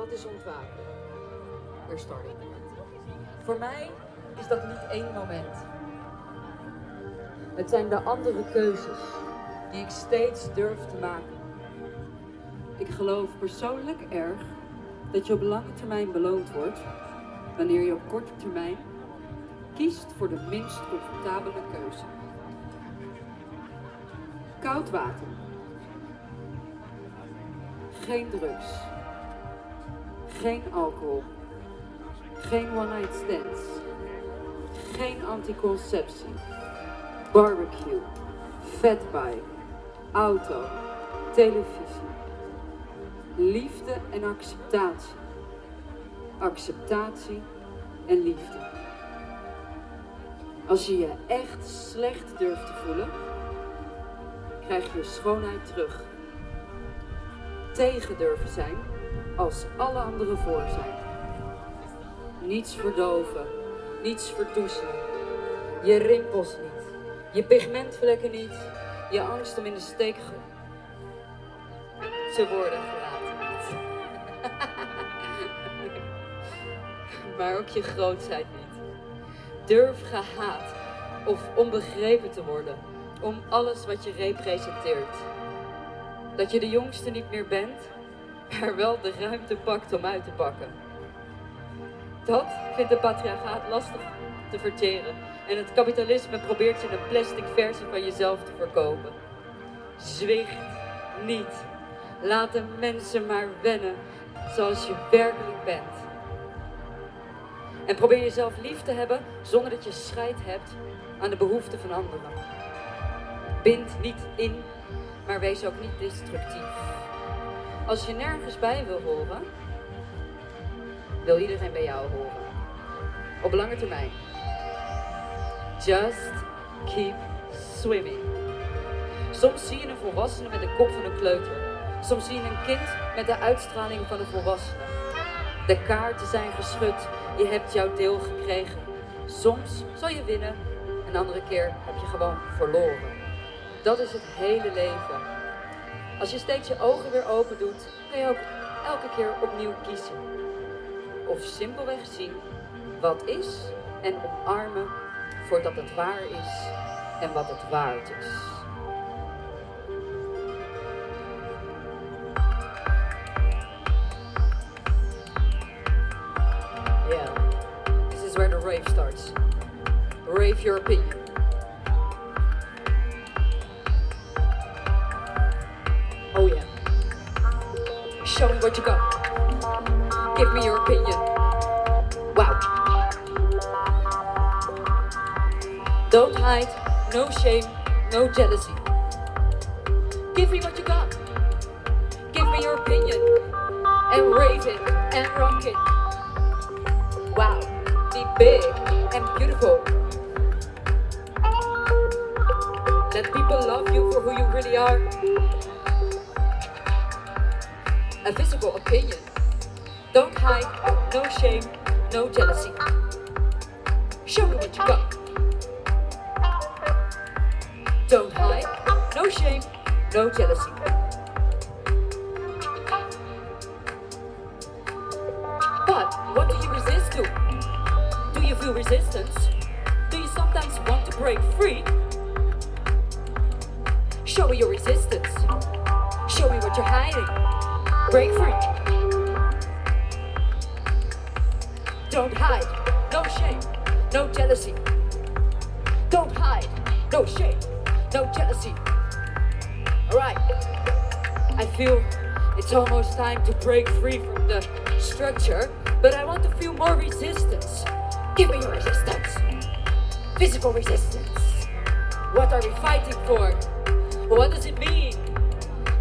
Wat is ontwaken? We're starting. Voor mij is dat niet één moment. Het zijn de andere keuzes die ik steeds durf te maken. Ik geloof persoonlijk erg dat je op lange termijn beloond wordt wanneer je op korte termijn kiest voor de minst comfortabele keuze. Koud water. Geen drugs. Geen alcohol. Geen one-night stands. Geen anticonceptie. Barbecue. Fatbike. Auto. Televisie. Liefde en acceptatie. Acceptatie en liefde. Als je je echt slecht durft te voelen, krijg je schoonheid terug. Tegen durven zijn als alle anderen voor zijn. Niets verdoven, niets verdoezelen. Je rimpels niet, je pigmentvlekken niet, je angst om in de steek. Ze worden gelaten niet. maar ook je grootheid niet. Durf gehaat of onbegrepen te worden om alles wat je representeert. Dat je de jongste niet meer bent, maar wel de ruimte pakt om uit te pakken. Dat vindt de patriarchaat lastig te verteren en het kapitalisme probeert je een plastic versie van jezelf te verkopen. Zwicht niet. Laat de mensen maar wennen zoals je werkelijk bent. En probeer jezelf lief te hebben zonder dat je scheid hebt aan de behoeften van anderen. Bind niet in, maar wees ook niet destructief. Als je nergens bij wil horen, wil iedereen bij jou horen. Op lange termijn. Just keep swimming. Soms zie je een volwassene met de kop van een kleuter. Soms zie je een kind met de uitstraling van een volwassene. De kaarten zijn geschud. Je hebt jouw deel gekregen. Soms zal je winnen, een andere keer heb je gewoon verloren. Dat is het hele leven. Als je steeds je ogen weer open doet, kun je ook elke keer opnieuw kiezen. Of simpelweg zien wat is en omarmen voordat het waar is en wat het waard is. Yeah, this is where the rave starts. Rave your opinion. Oh yeah. Show me what you got. Give me your opinion. Wow. Don't hide, no shame, no jealousy. Give me what you got. Give me your opinion. And rave it and rock it. Wow. Be big and beautiful. Let people love you for who you really are. A physical opinion. Don't hide, no shame, no jealousy. Show me what you got. Don't hide, no shame, no jealousy. But what do you resist to? Do you feel resistance? Do you sometimes want to break free? Show me your resistance. Show me what you're hiding. Break free. Don't hide. No shame. No jealousy. Don't hide. No shame. No jealousy. Alright. I feel it's almost time to break free from the structure, but I want to feel more resistance. Give me your resistance. Physical resistance. What are we fighting for? What does it mean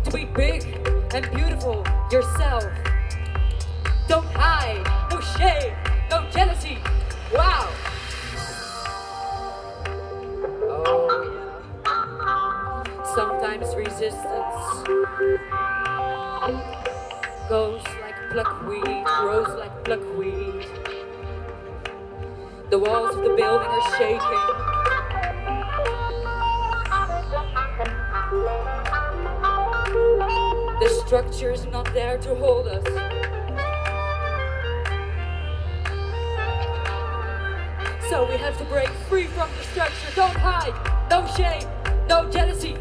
to be big and beautiful yourself? Don't hide, no shame, no jealousy. Wow. Oh yeah. Sometimes resistance goes like pluckweed, grows like pluckweed. The walls of the building are shaking. Structure is not there to hold us. So we have to break free from the structure. Don't hide, no shame, no jealousy.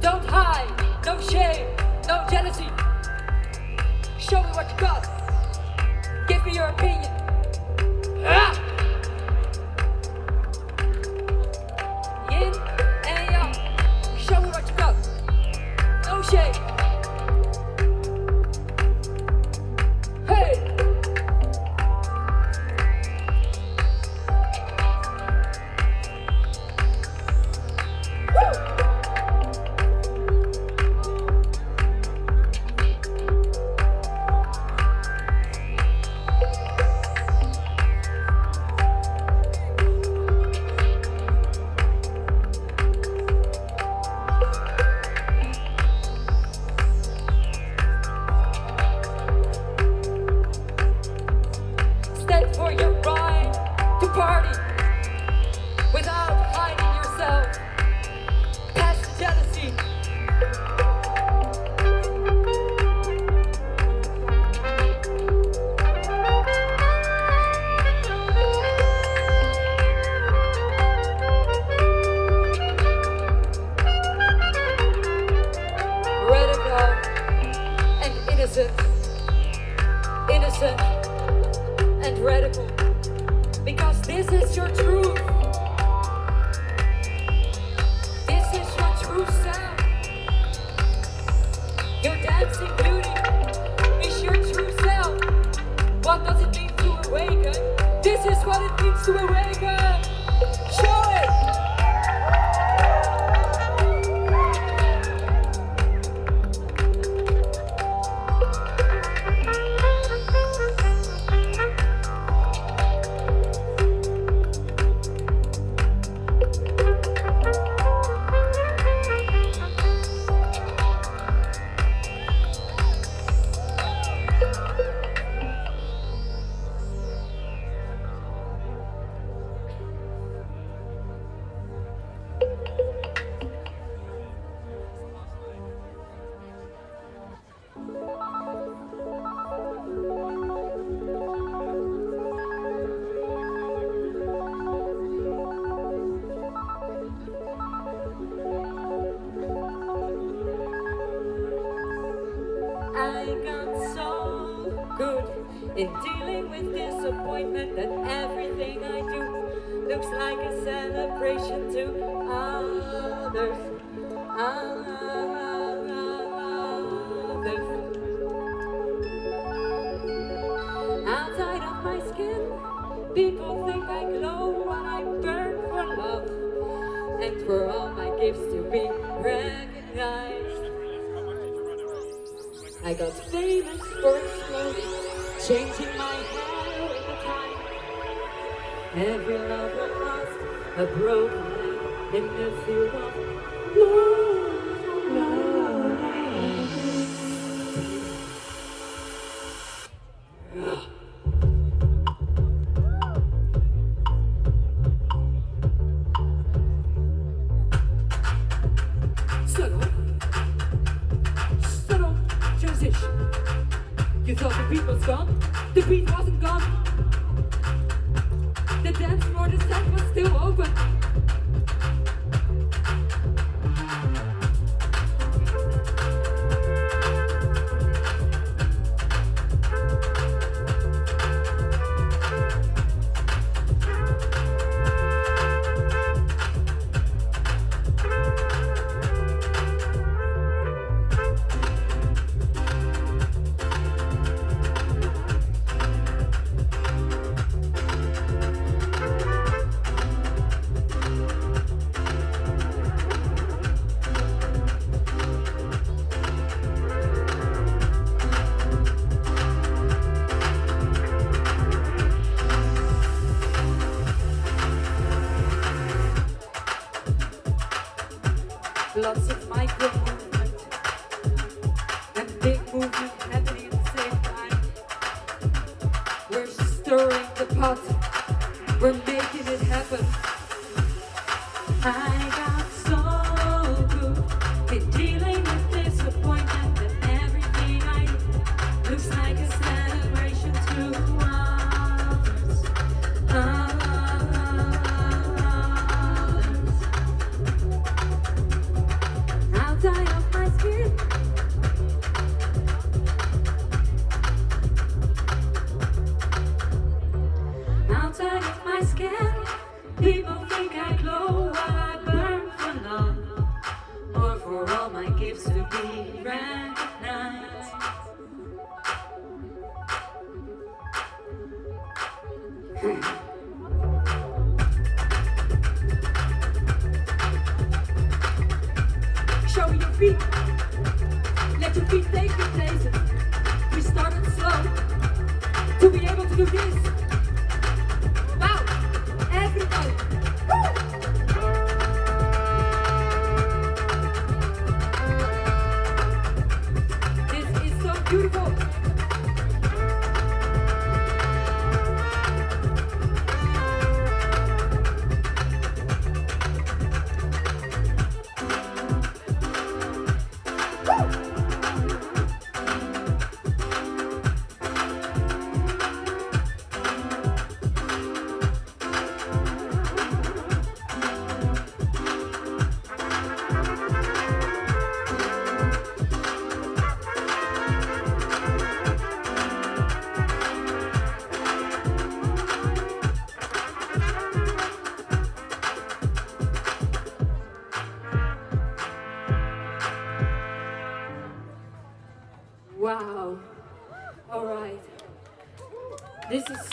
Don't hide, no shame, no jealousy. Show me what you got. Give me your opinion. to awaken.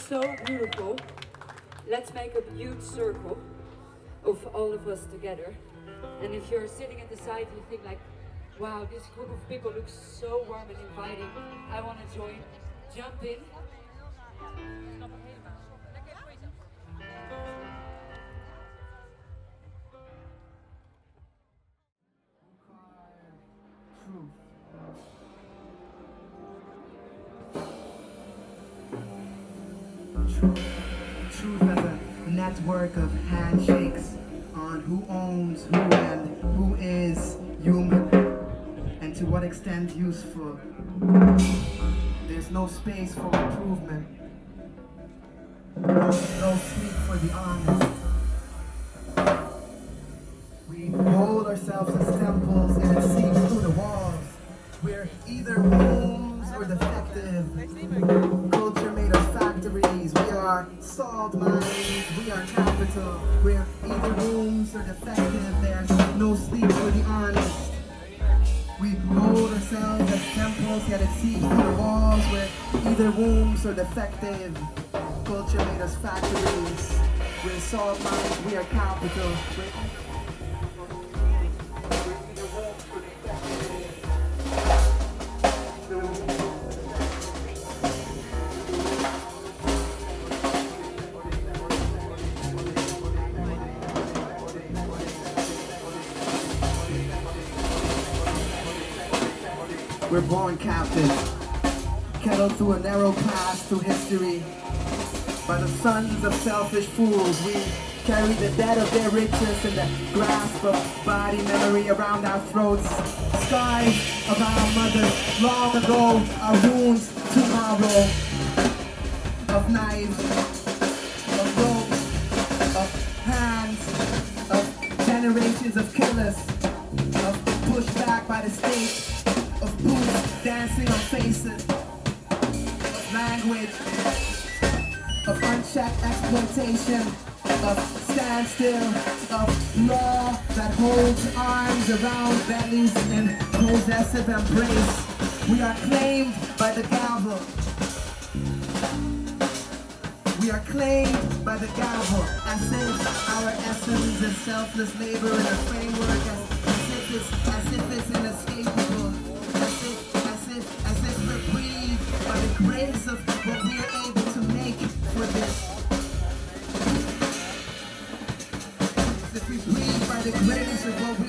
So beautiful. Let's make a huge circle of all of us together. And if you're sitting at the side, you think like, wow, this group of people looks so warm and inviting. I want to join. Jump in. Network of handshakes on who owns who and who is human and to what extent useful. There's no space for improvement. No sleep for the honest. We hold ourselves as temples and it seeps through the walls. We're either homes or defective. Are salt mines. We are capital. We're either rooms or defective. There's no sleep for the honest. We hold ourselves as temples, yet it seeps through the walls. We're either wombs or defective. Culture made us factories. We're salt mines. We are capital. We're We're born captives, kettled through a narrow path through history. By the sons of selfish fools, we carry the debt of their riches in the grasp of body memory around our throats. Skies of our mothers, long ago, our wounds tomorrow. Of knives, of ropes, of hands, of generations of killers, of pushed back by the state, dancing on faces, language, of unchecked exploitation, of standstill, of law that holds arms around bellies in possessive embrace. We are claimed by the gavel. We are claimed by the gavel as if our essence is selfless labor in a framework as, as if it's as if it's inescapable. Grace of what we are able to make for this. If we breathe by the grace of what we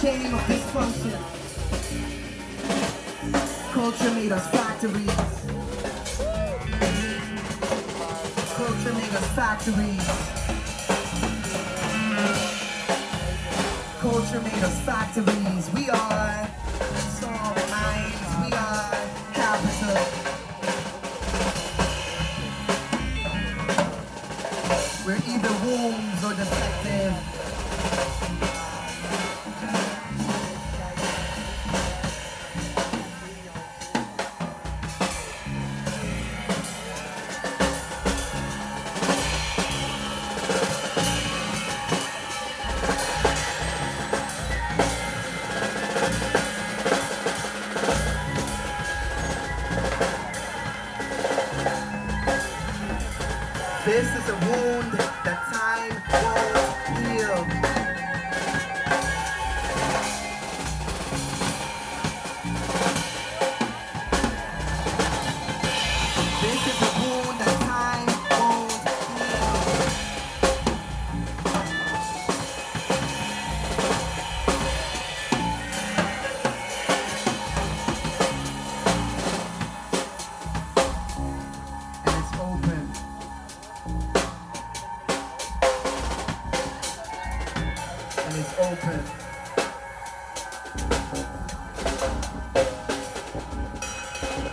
shame of dysfunction. Culture made us factories. Culture made us factories. Culture made us factories. We are salt mines. We are capital. We're either wombs or defective.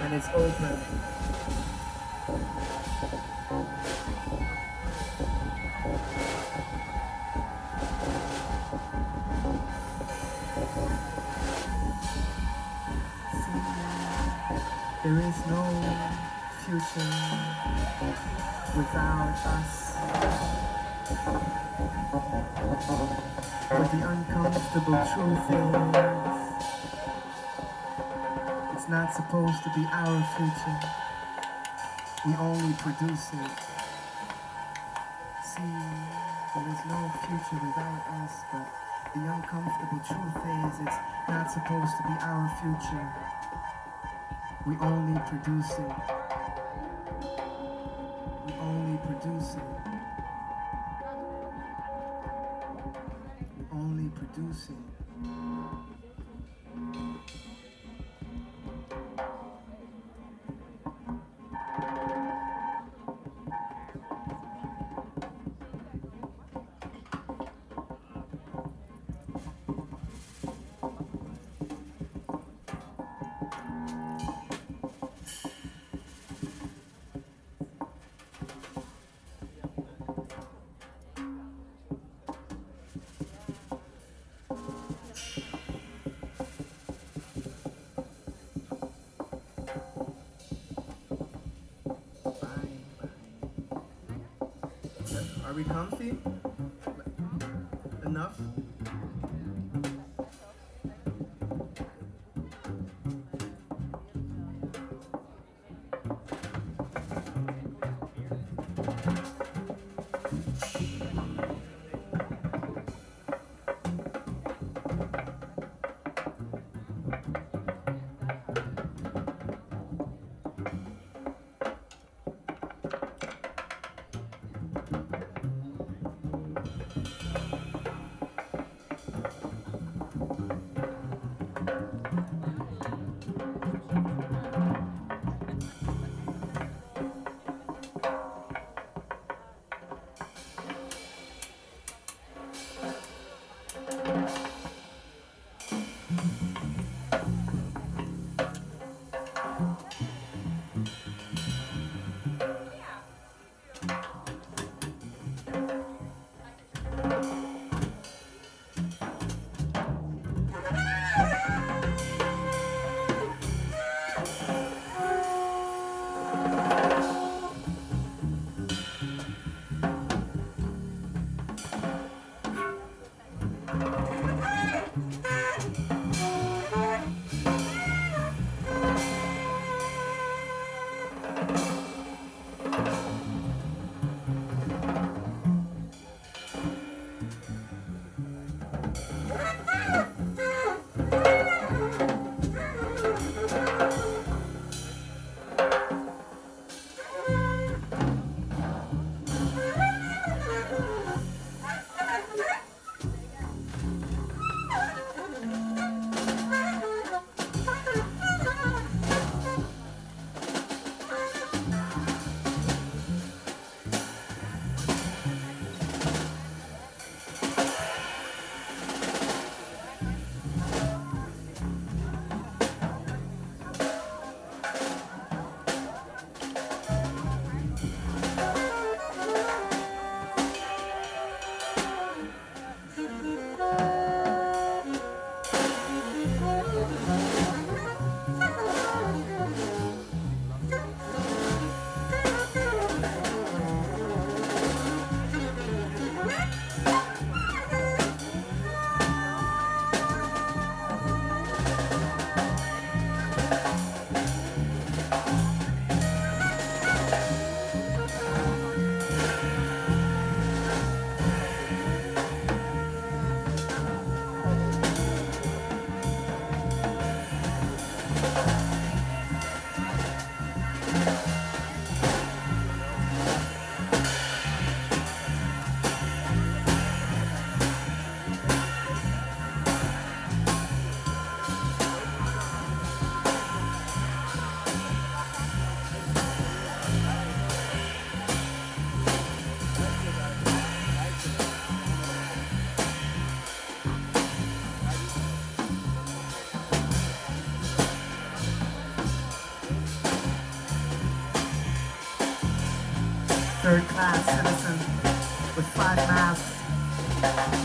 And it's open. There is no future without us. But the uncomfortable truth is, it's not supposed to be our future. We only produce it. See, there is no future without us, but the uncomfortable truth is, it's not supposed to be our future. We only produce it. We only produce it. We only producing. Bye.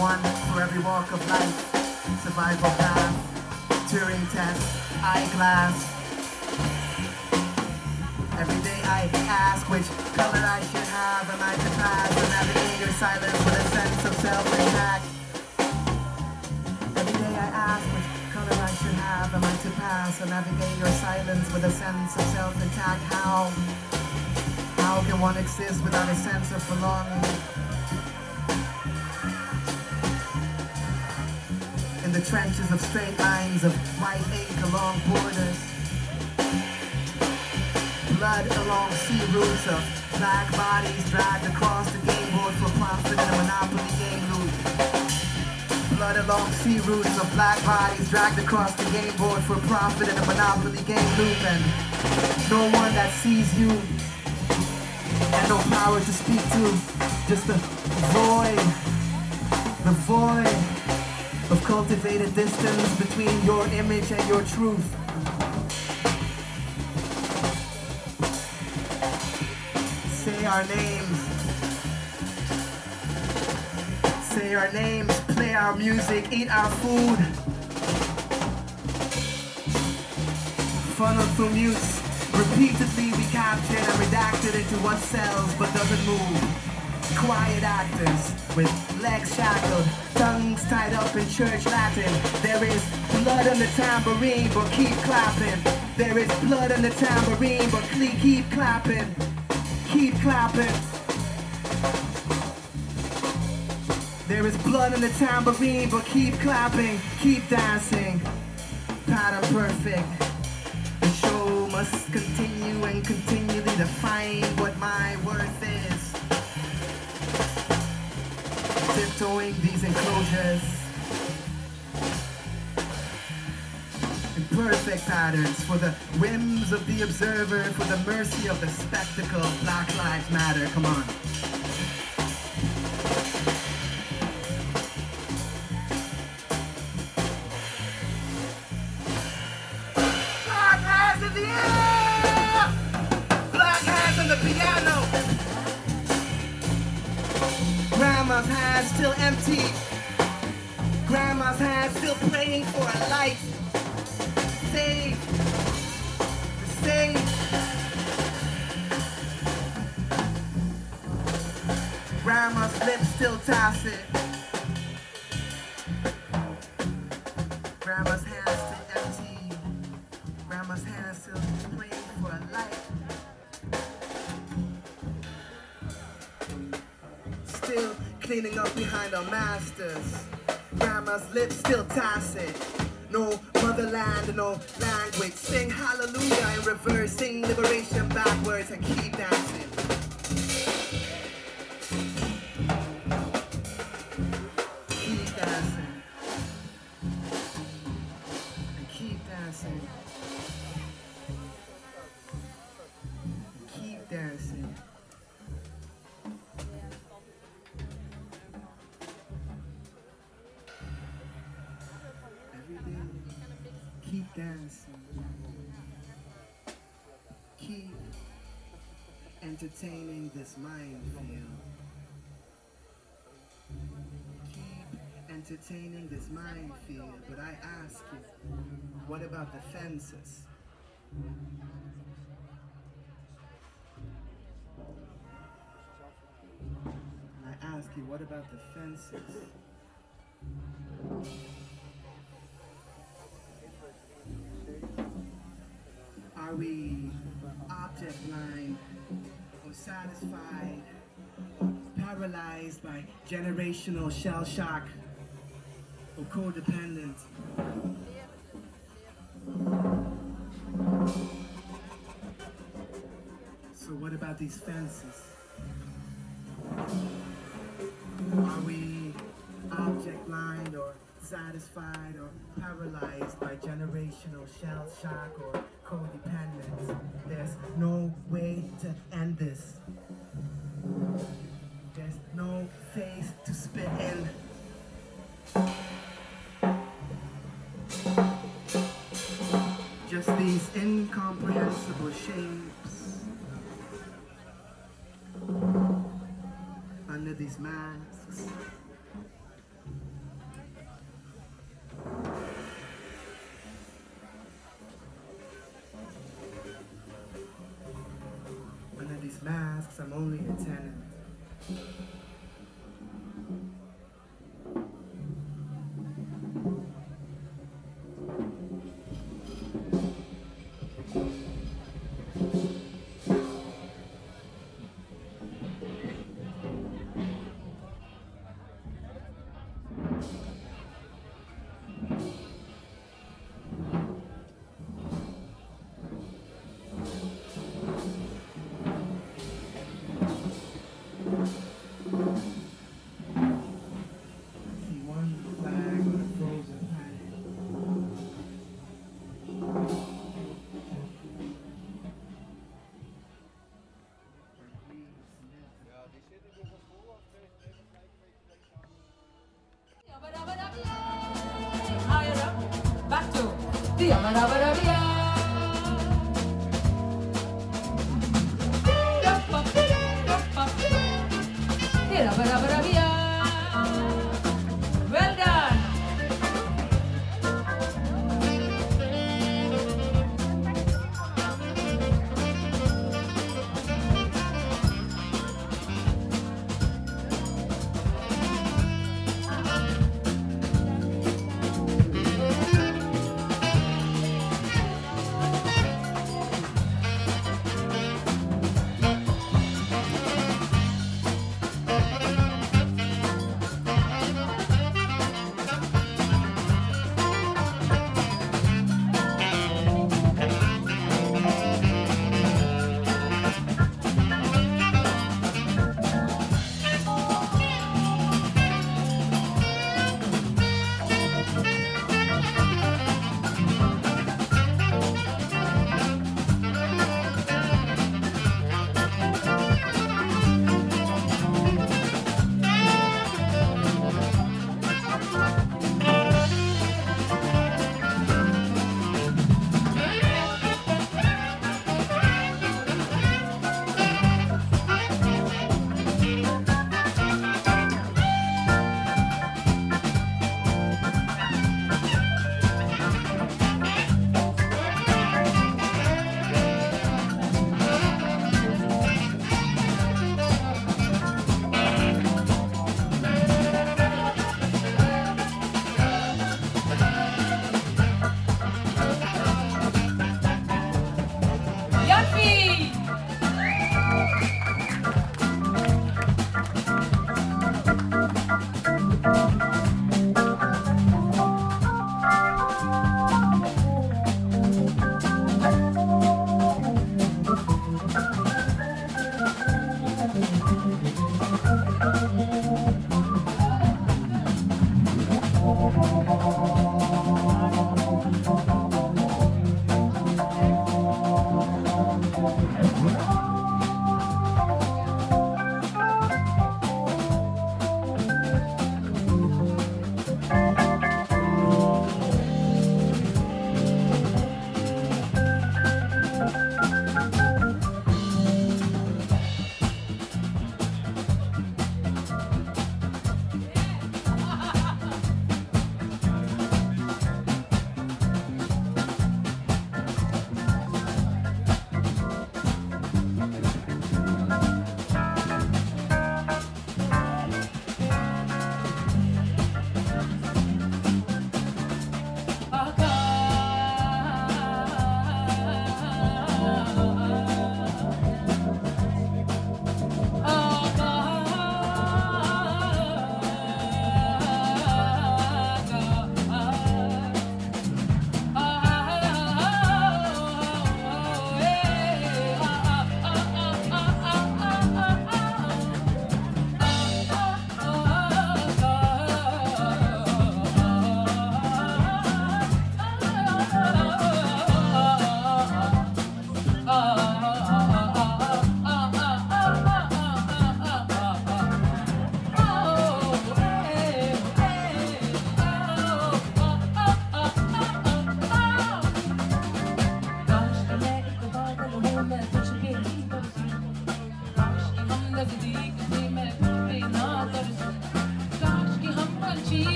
One for every walk of life, survival path, Turing test, eyeglass. Every day I ask which color I should have, am I to pass or navigate your silence with a sense of self-intact? Every day I ask which color I should have, am I to pass or navigate your silence with a sense of self-intact? How? How can one exist without a sense of belonging? Trenches of straight lines of white ink along borders. Blood along sea routes of black bodies dragged across the game board for profit in a monopoly game loop. Blood along sea routes of black bodies dragged across the game board for profit in a monopoly game loop and no one that sees you and no power to speak to. Just the void, the void of a distance between your image and your truth. Say our names. Say our names, play our music, eat our food. Funnel through mutes. Repeatedly we captured and redacted into what sells but doesn't move. Quiet actors with legs shackled, tied up in church Latin. There is blood on the tambourine, but keep clapping. There is blood on the tambourine, but keep clapping. Keep clapping. There is blood on the tambourine, but keep clapping, keep dancing. Pattern perfect. The show must continue and continually define what my worth is. Tiptoeing these enclosures. In perfect patterns for the whims of the observer, for the mercy of the spectacle. Black Lives Matter, come on. Ask you, what about the fences? I ask you, what about the fences? Are we object blind or satisfied, paralyzed by generational shell shock or codependent? So what about these fences? Are we object blind or satisfied or paralyzed by generational shell shock or codependence? There's no way to end this. There's no face to spit in. just these incomprehensible shapes under these masks. Back to the Amarabarabiya. Well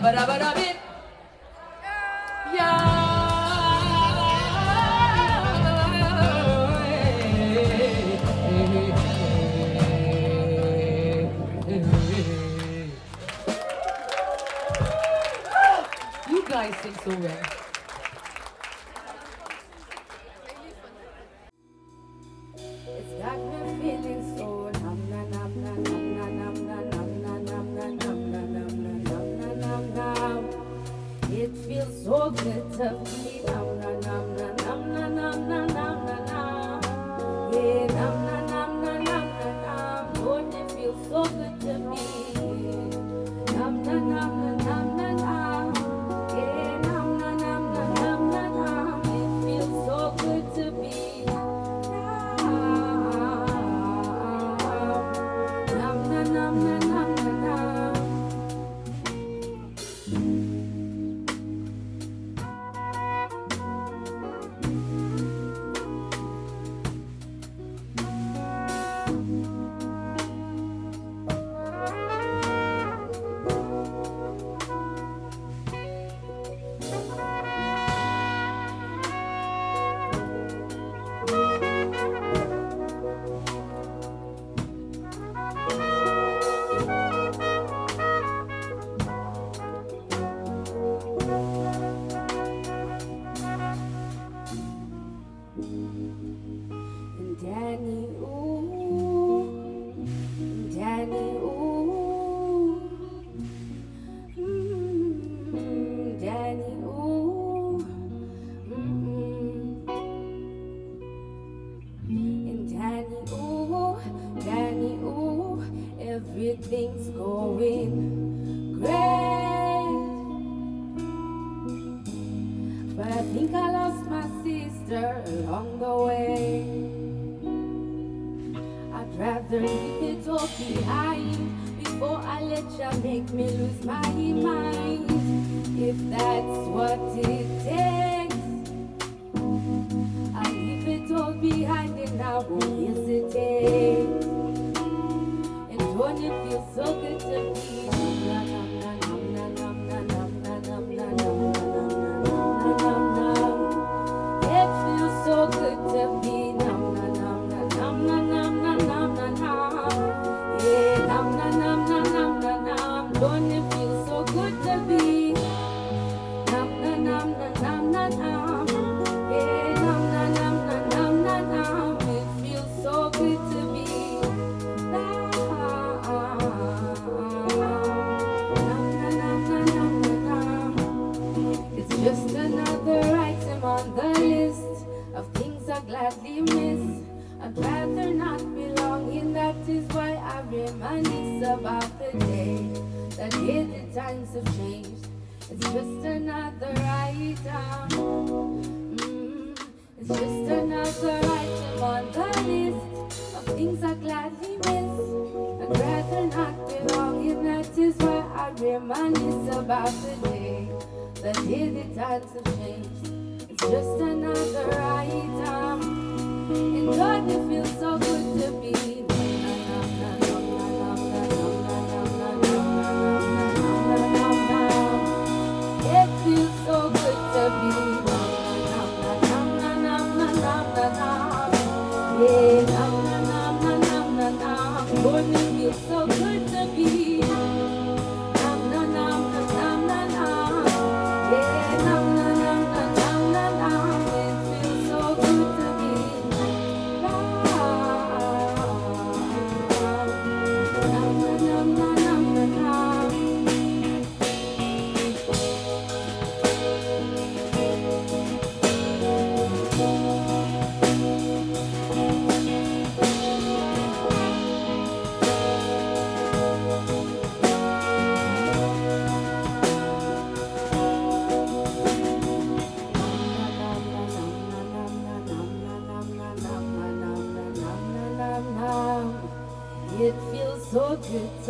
But ba ba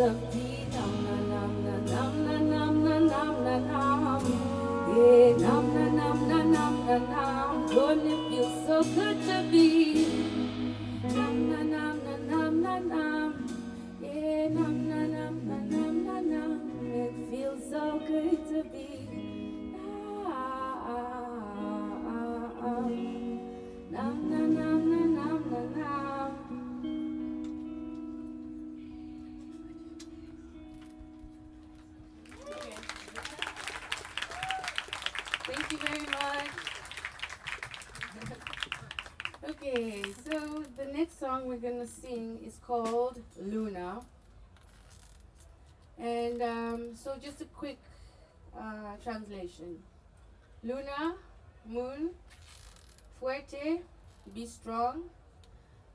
coração called Luna. And um, so just a quick uh, translation. Luna, moon, fuerte, be strong.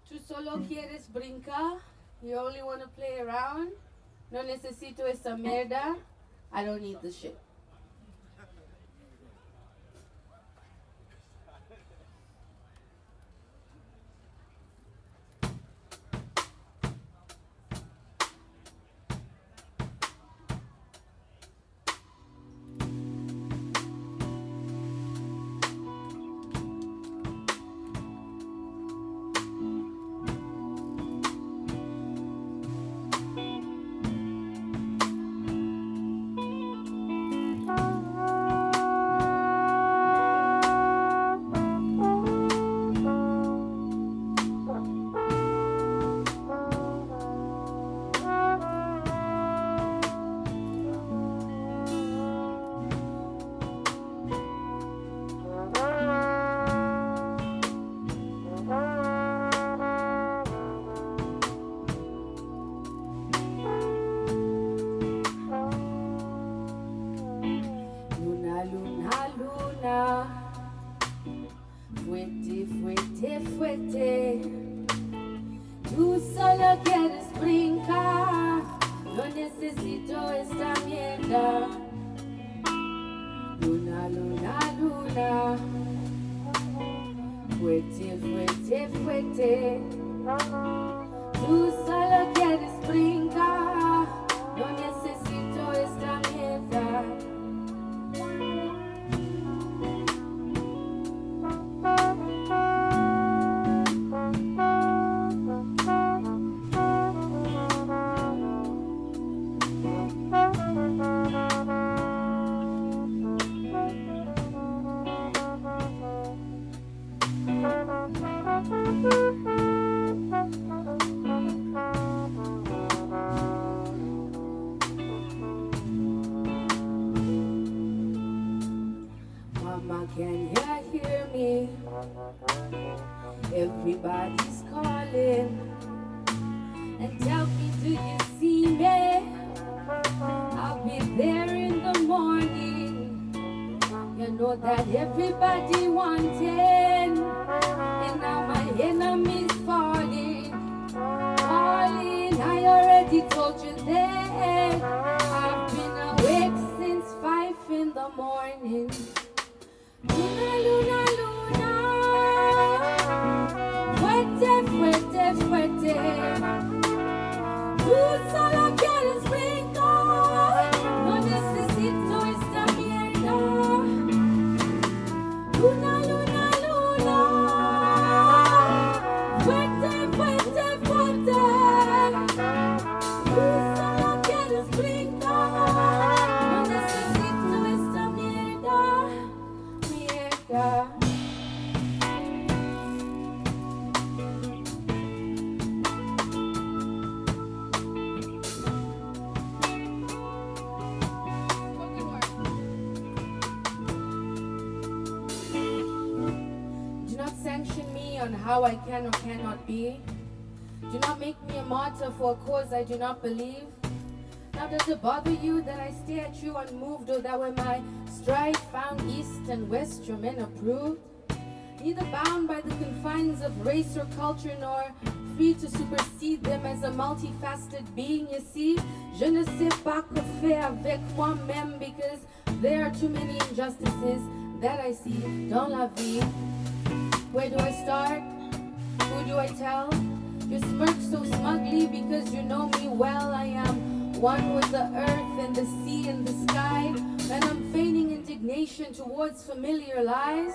Tú solo quieres brincar, you only want to play around. No necesito esta mierda, I don't need the shit. For a cause I do not believe. Now does it bother you that I stare at you unmoved, or that when my stride found east and west your men approved? Neither bound by the confines of race or culture, nor free to supersede them as a multifaceted being, you see. Je ne sais pas quoi faire avec moi-même because there are too many injustices that I see dans la vie. Where do I start? Who do I tell? You smirk so smugly because you know me well. I am one with the earth and the sea and the sky. And I'm feigning indignation towards familiar lies.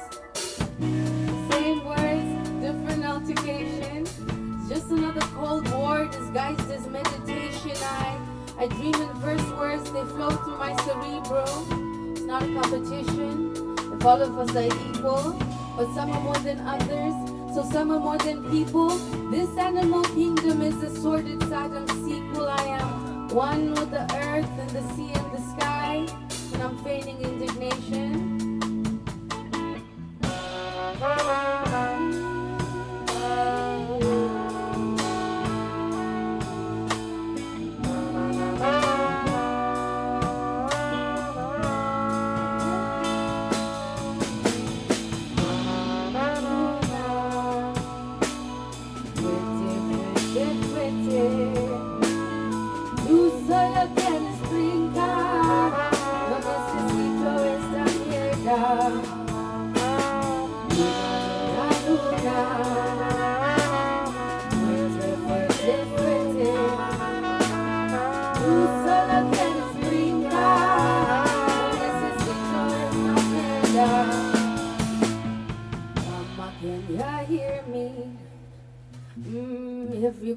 Same words, different altercation. It's just another cold war disguised as meditation. I, I dream in verse words, they flow through my cerebral. It's not a competition. If all of us are equal, but some are more than others, so some are more than people. This animal kingdom is a sordid Saddam sequel. I am one with the earth and the sea and the sky, and I'm feigning indignation.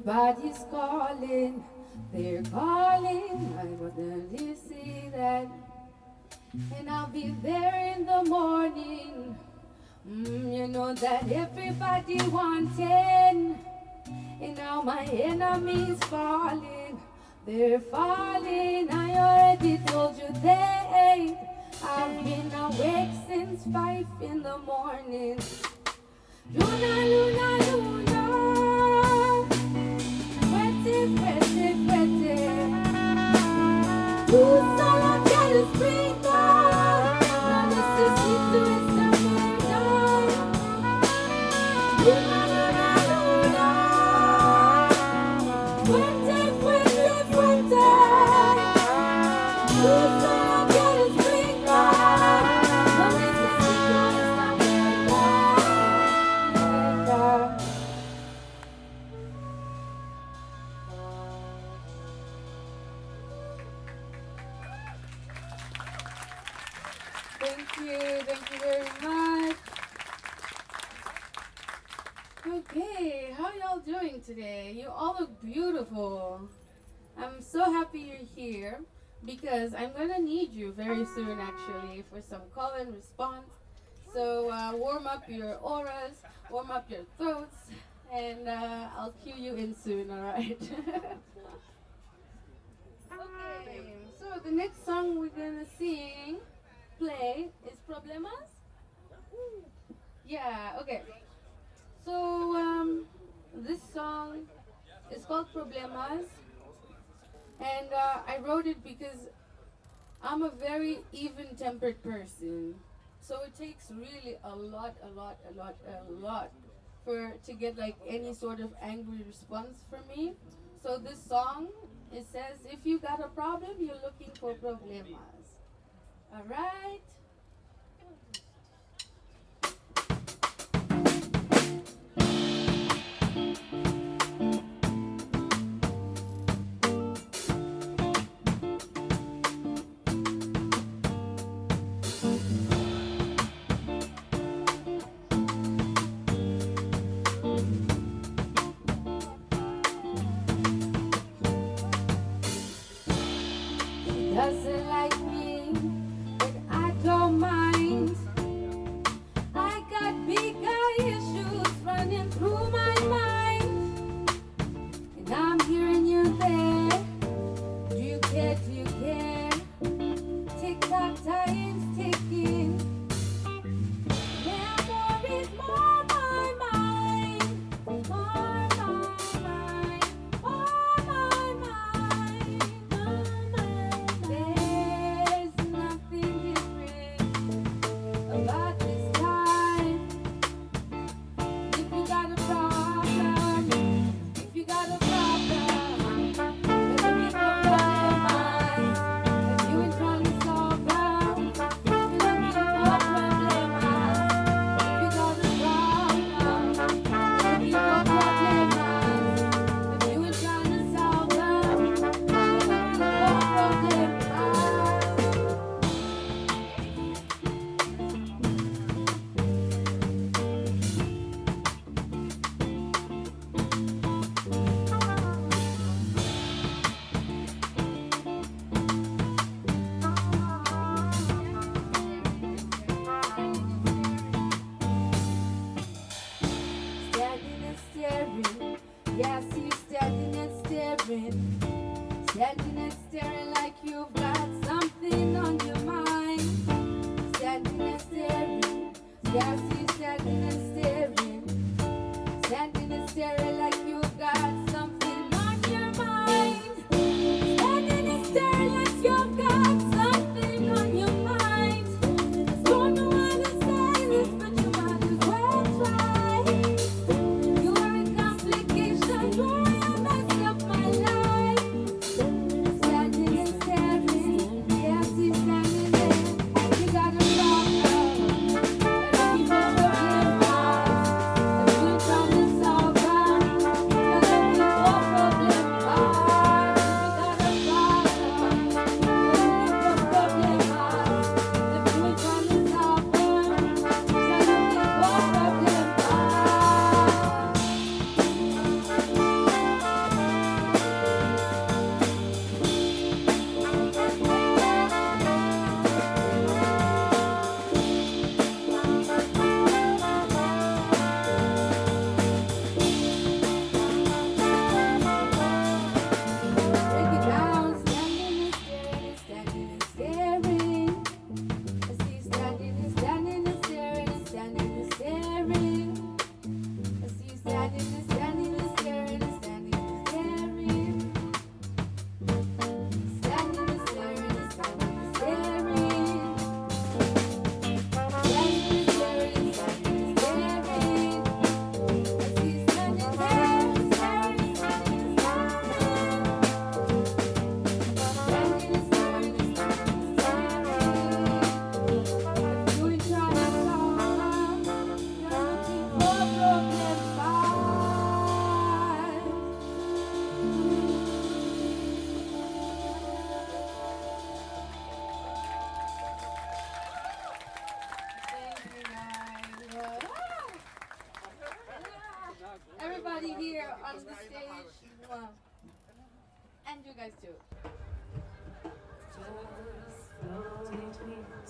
Everybody's calling, they're calling. I you see that? And I'll be there in the morning. Mm, you know that everybody wanting. And now my enemies falling, they're falling. I already told you they. I've been awake since five in the morning. Luna, Luna, Luna. Fuerte. Tú solo today? You all look beautiful. I'm so happy you're here because I'm gonna need you very soon actually for some call and response. So uh, warm up your auras, warm up your throats, and uh, I'll cue you in soon, alright? okay, so the next song we're gonna sing, play, is Problemas? Yeah, okay. So um, this song is called Problemas, and uh, I wrote it because I'm a very even-tempered person. So it takes really a lot, a lot, a lot, a lot for to get like any sort of angry response from me. So this song it says if you got a problem, you're looking for problemas. All right.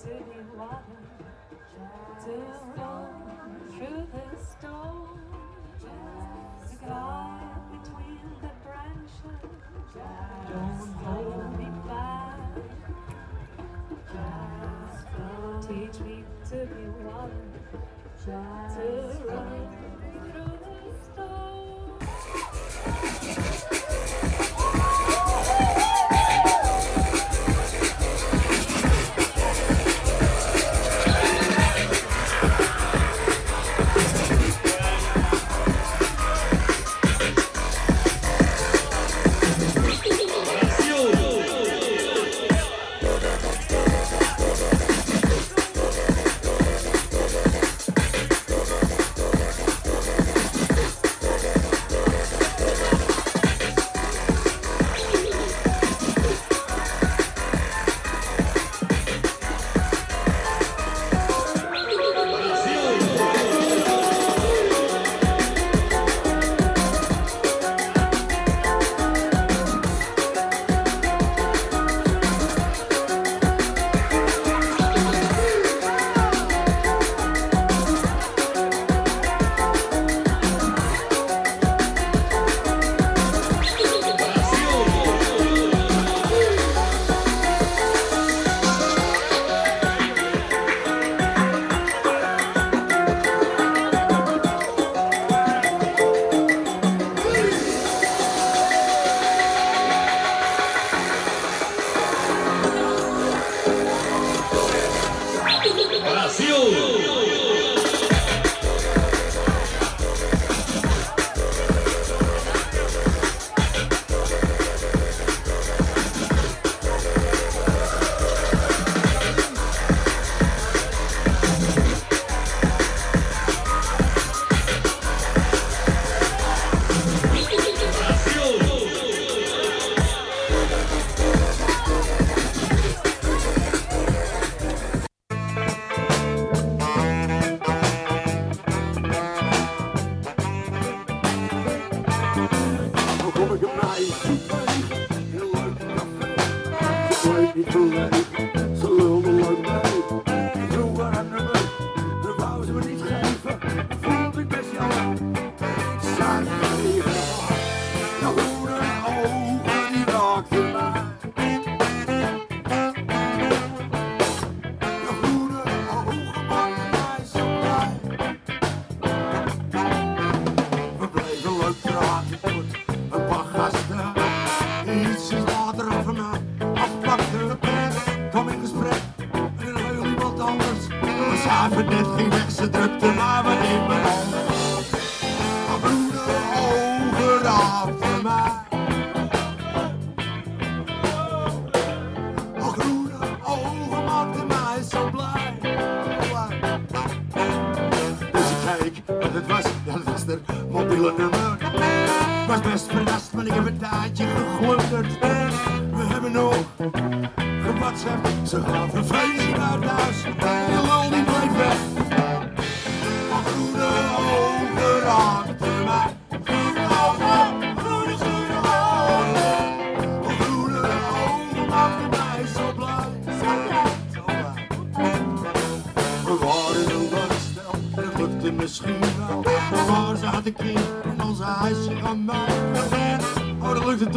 city water to storm through the storm. to glide between the branches. Don't hold me back. Teach me to be water to run.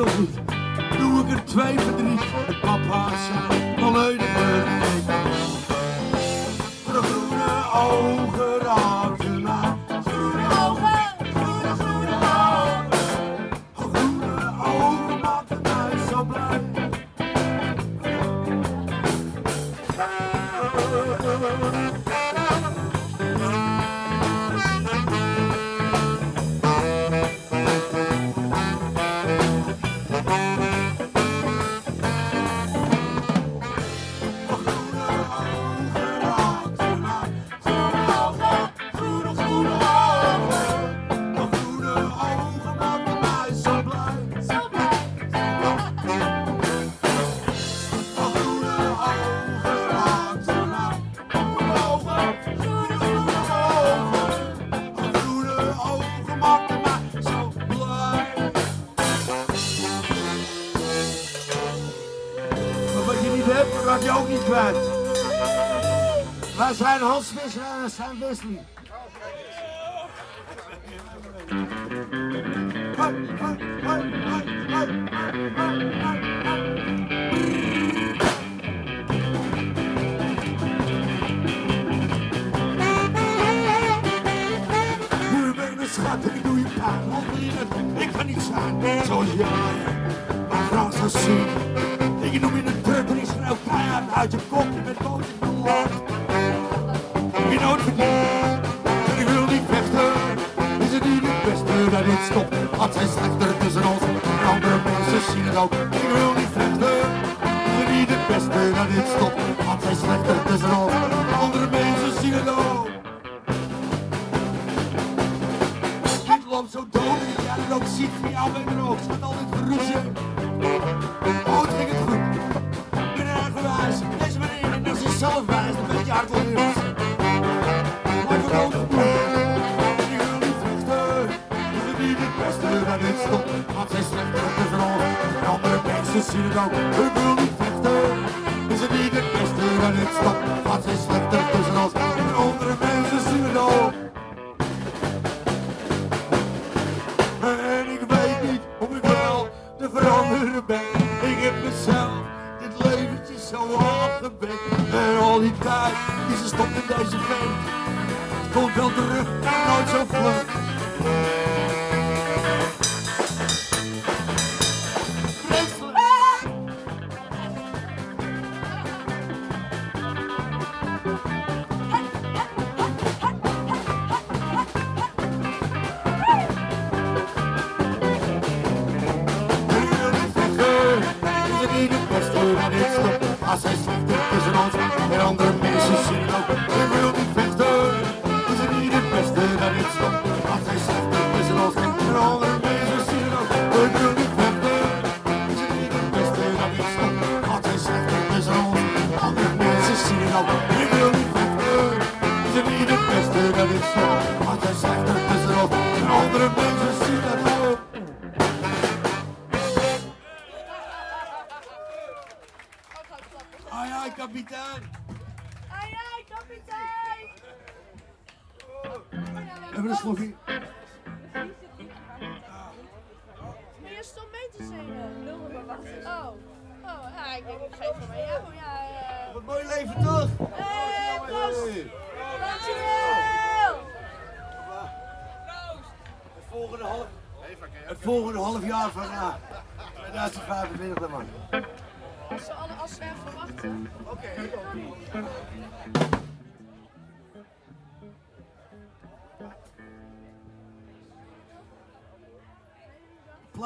Oh, Rauswischer, Sam Wissen.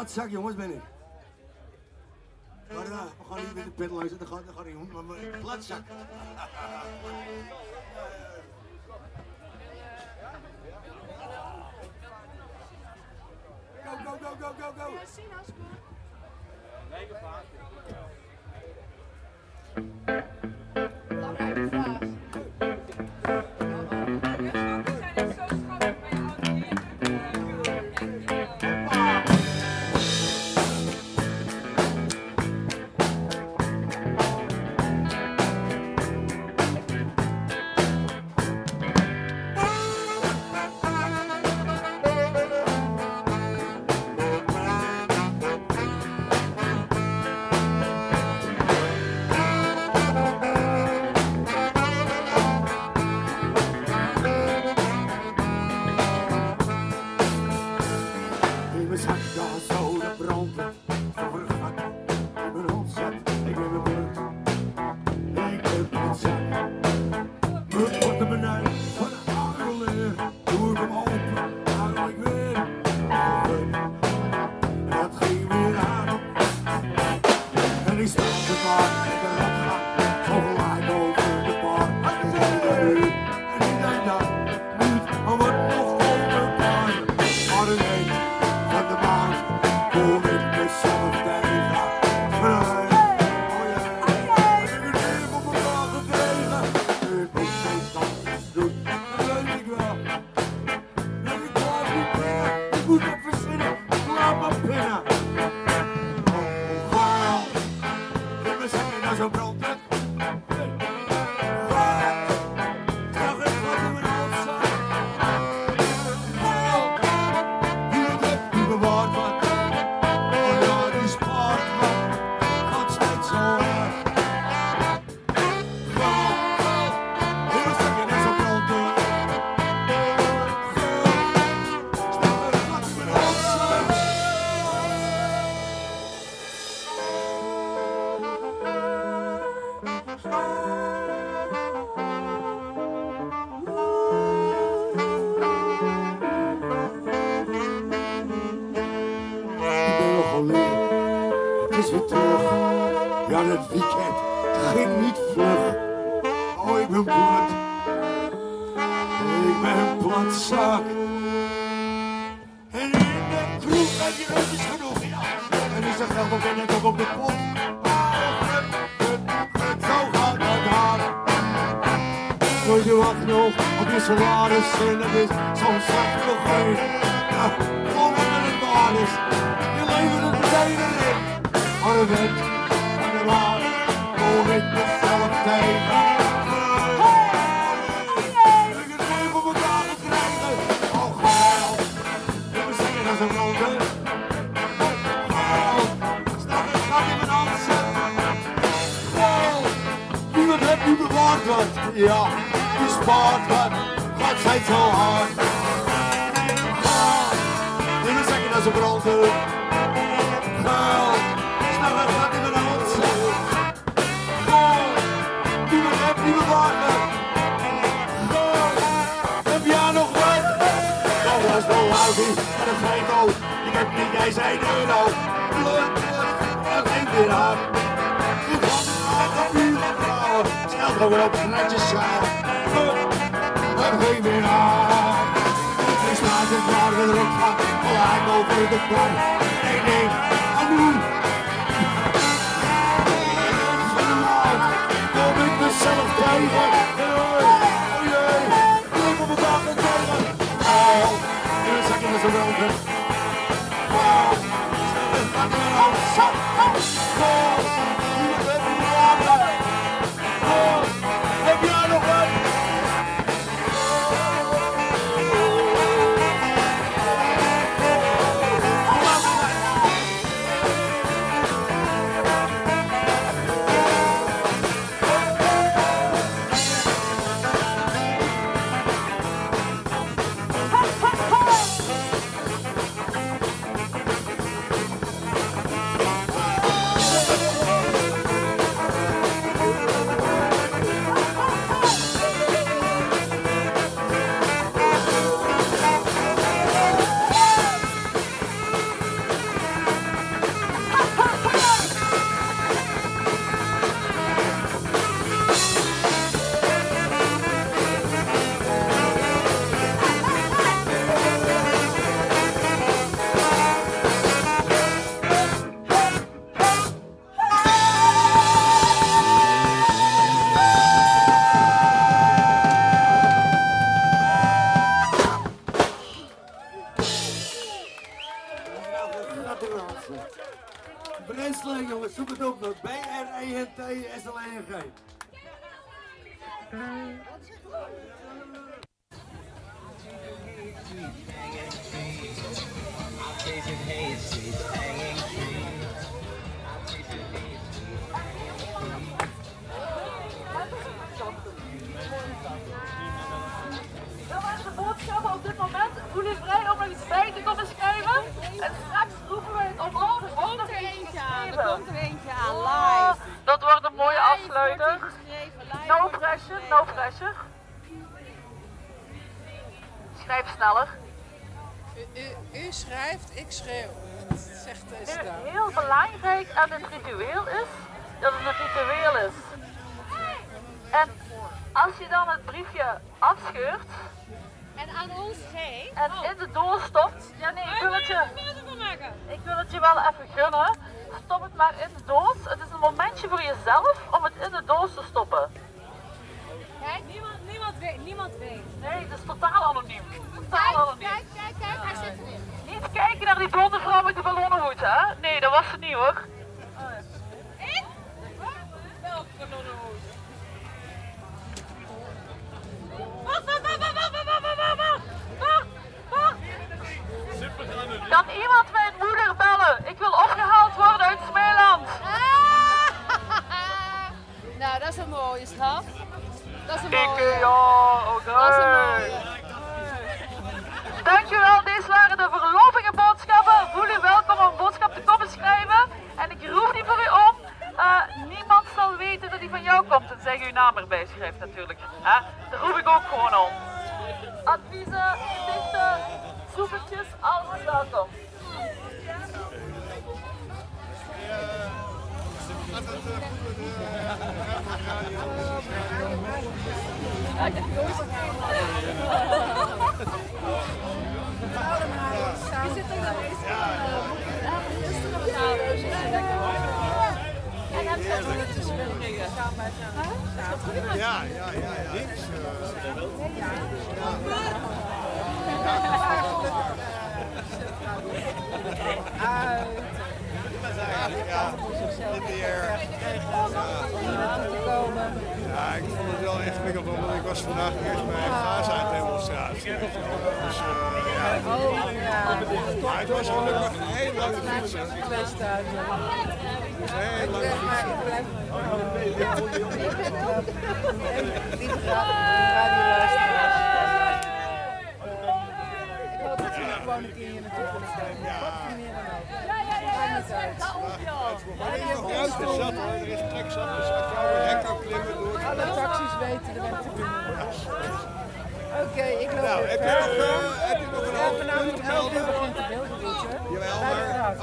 matzak jongens ben ik. Eh, maar uh, we gaan niet eh, met de eh. pedal zitten, dan gaat hij hond, maar een. Go, go, go, go, go, go! Ja, Sina's, kom.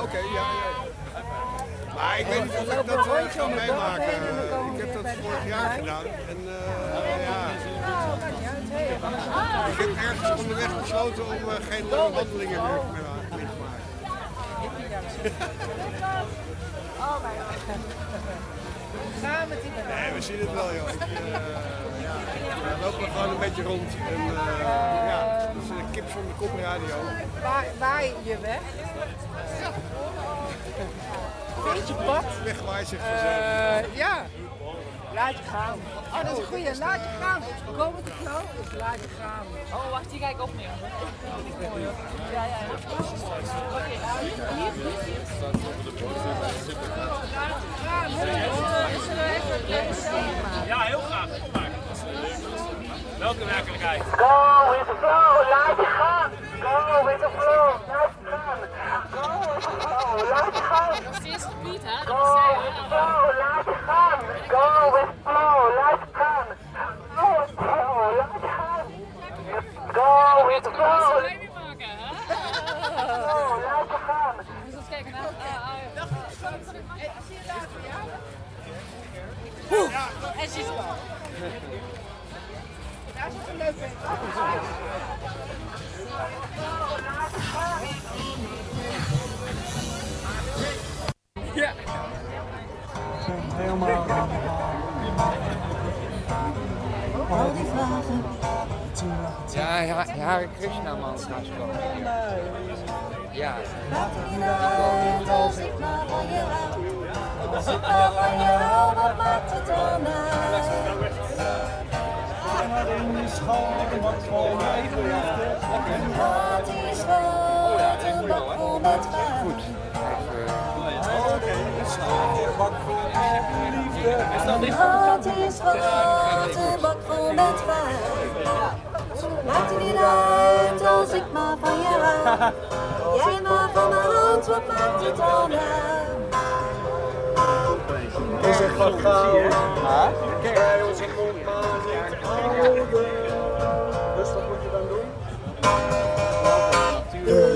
okay, ja, ja. Maar ik weet niet of ik dat ooit kan meemaken. Ik heb dat vorig jaar gedaan. En uh, ja. Ik heb ergens onderweg besloten om eh, geen lange wandelingen meer te maken. Oh mijn Samen met die Nee, we zien het wel, joh. Ik, eh, ja, we lopen gewoon een beetje rond. En, ja, dat is een kip van de kopradio. Waar, waar je weg? beetje pad. Wegwaai voor ja. Laat je gaan. Oh, dat is een goeie. Laat je gaan. Komen te klauw is laat je gaan. Oh, wacht, die ga ik opnemen. Ja, ja, ja. Oké. Laat gaan. Een? Ja, heel graag. Welke werkelijkheid? Go with the flow, laat je gaan. Go with the flow laat je gaan. Gebied, hè? Go with flow, laat. Go with flow, laat je. Go with flow, laat. Go with flow. Go, laat gaan. Kijken je ja? En zie je Daar zit een leuk Ja, ja, ja, Krishna man straks komen. Ja. Ik maar van je. Als ik maar wat maakt het dan uit? En haar in wat voor En haar in is een bak vol met water. Mijn hart is groot, een bak vol met vuil. Maakt het niet uit als ik maar van je hou. Jij maar van me houdt, wat maakt het dan uit? Is het wat goud? Bij onze mond maar niet houden. Dus wat moet je dan doen? De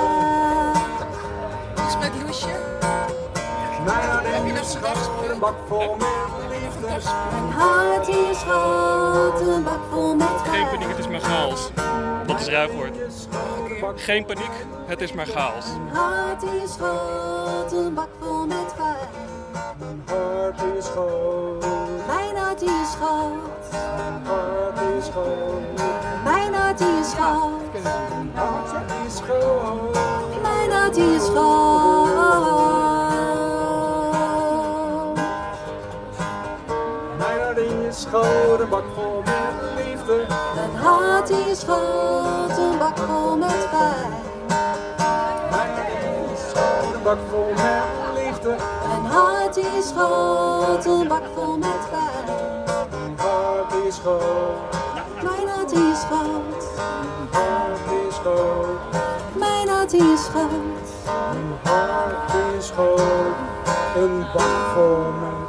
Iets met Loesje. Mijn hart is groot, een bak vol met liefde. Mijn hart is groot, een bak vol met Geen paniek, het is maar chaos. Dat is ruigwoord. Geen paniek, het is maar chaos. Hart is groot, een bak vol met vuil. Hart is groot, een bak vol met vuil. Mijn hart is groot, een bak vol met liefde. Mijn hart is groot, een bak vol met vuil. Mijn hart is groot, Mijn hart is groot, mijn hart is groot. mijn hart is groot. Mijn hart is groot, een bak vol met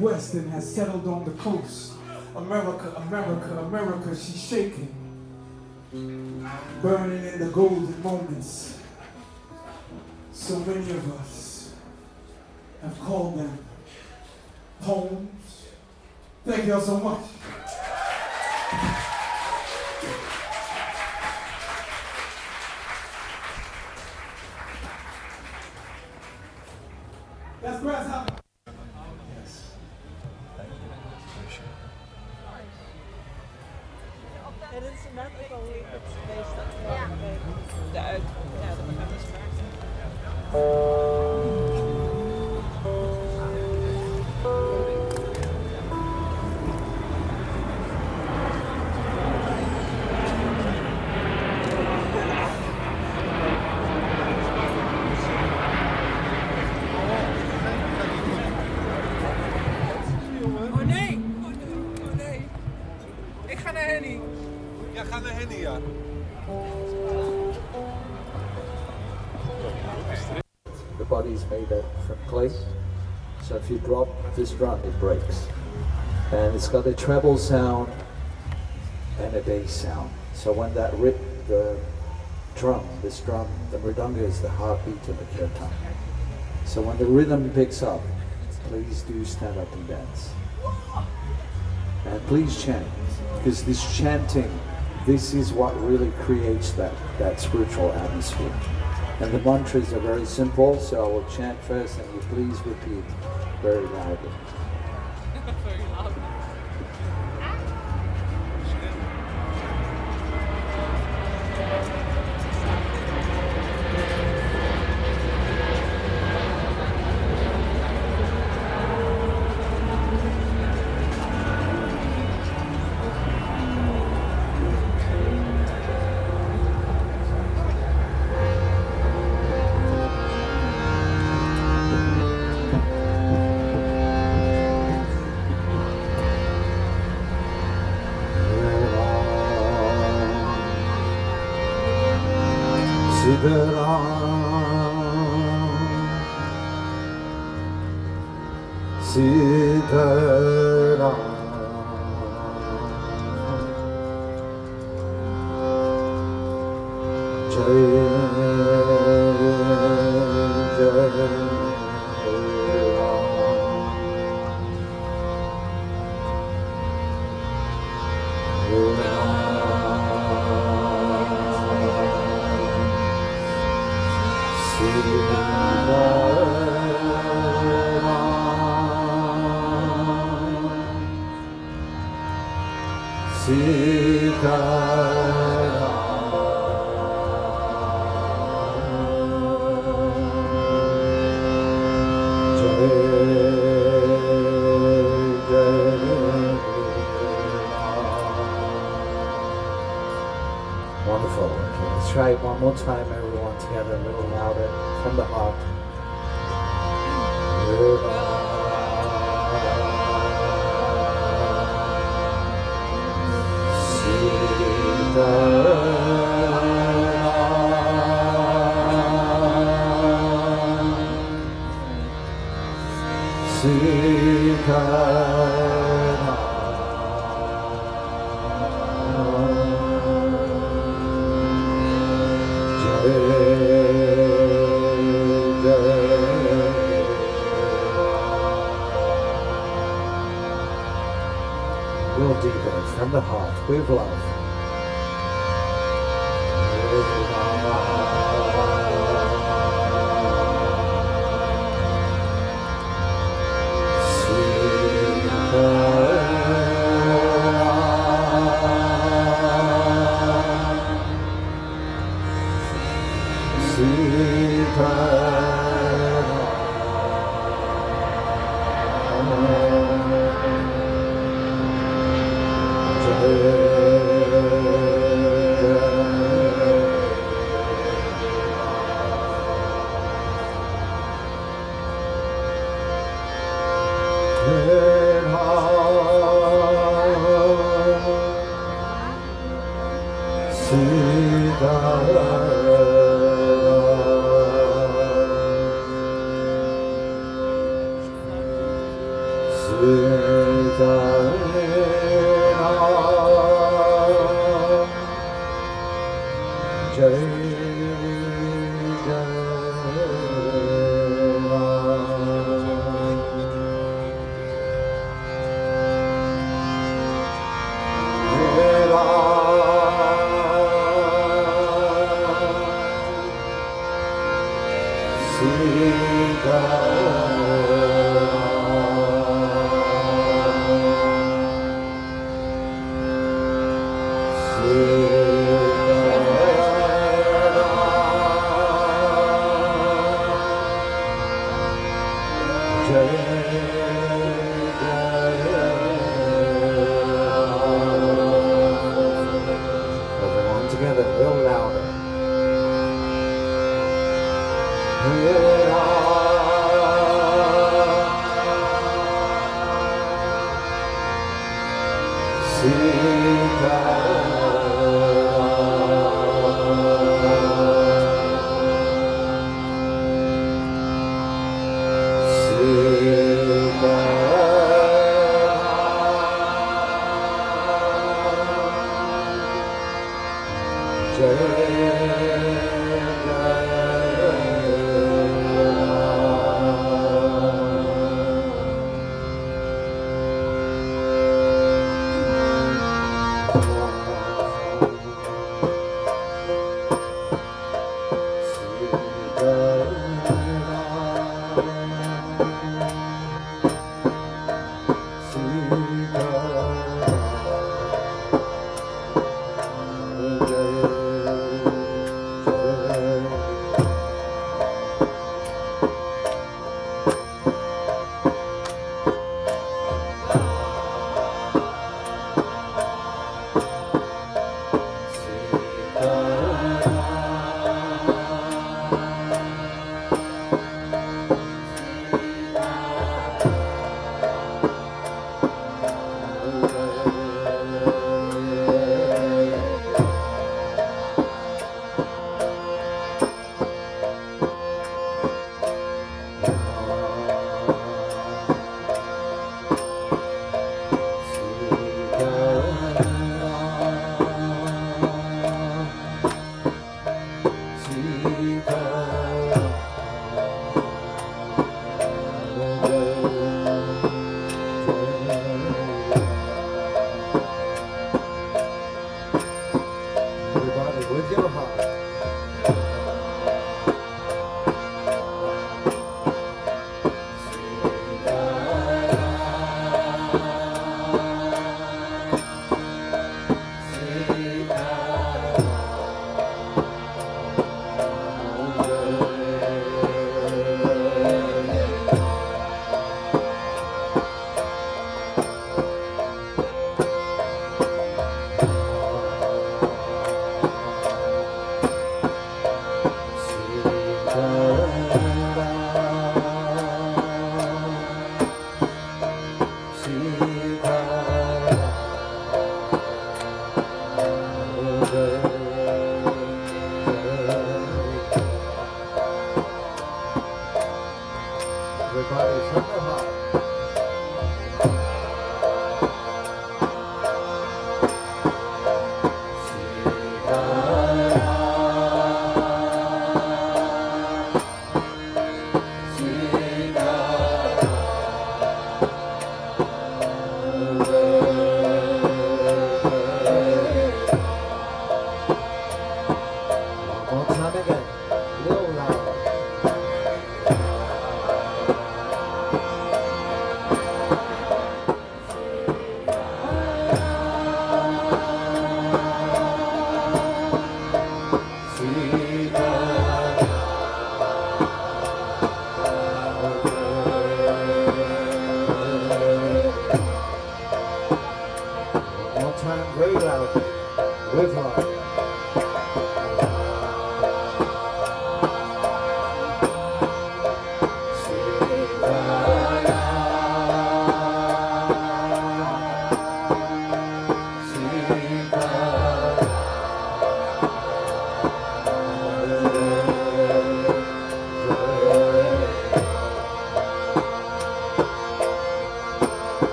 the and has settled on the coast. America, America, America, she's shaking. Burning in the golden moments. So many of us have called them poems. Thank y'all so much. If you drop this drum, it breaks. And it's got a treble sound and a bass sound. So when that rip, the drum, this drum, the mridanga is the heartbeat of the kirtan. So when the rhythm picks up, please do stand up and dance. And please chant, because this chanting, this is what really creates that, that spiritual atmosphere. And the mantras are very simple, so I will chant first and you please repeat very loudly. Little deeper, from the heart, with love.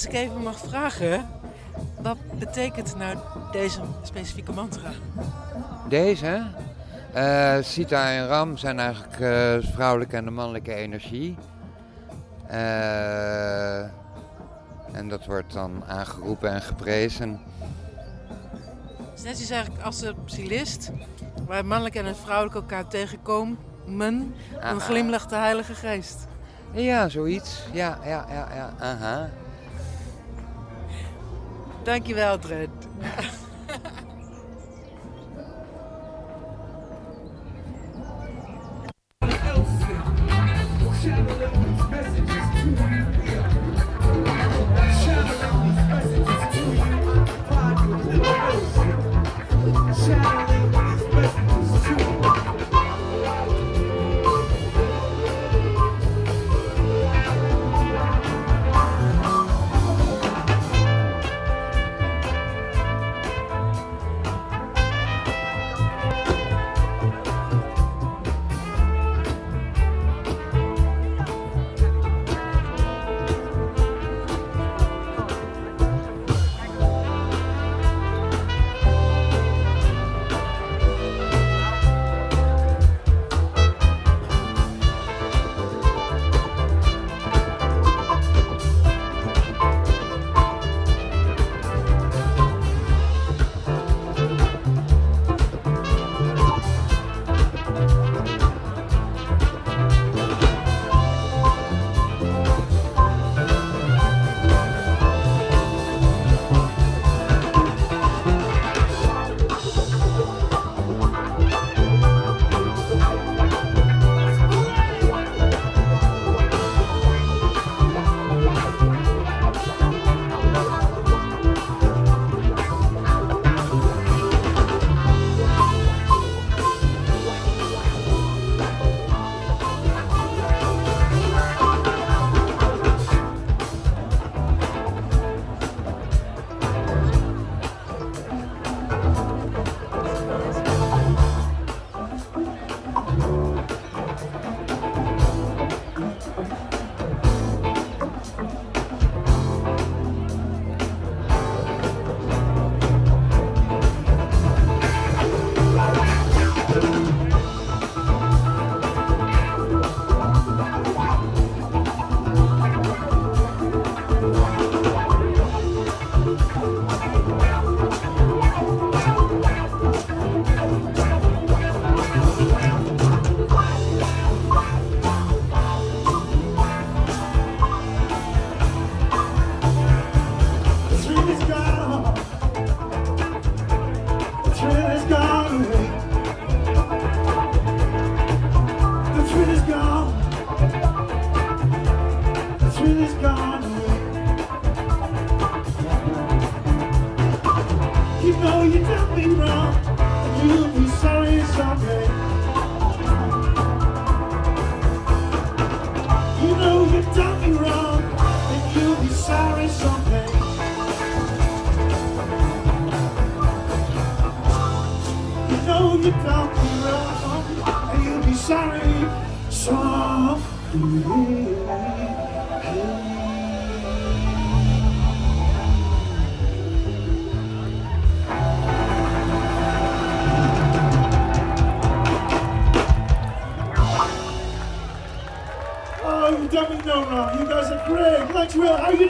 Als ik even mag vragen, wat betekent nou deze specifieke mantra? Deze? Eh, Sita en Ram zijn eigenlijk de vrouwelijke en de mannelijke energie. Eh, en dat wordt dan aangeroepen en geprezen. Is net zoals eigenlijk als een stylist, waar het mannelijk en het vrouwelijk elkaar tegenkomen, dan glimlacht de Heilige Geest. Ja, zoiets. Ja, ja, ja, ja. Aha. Dankjewel, Dred. Montreal, how you?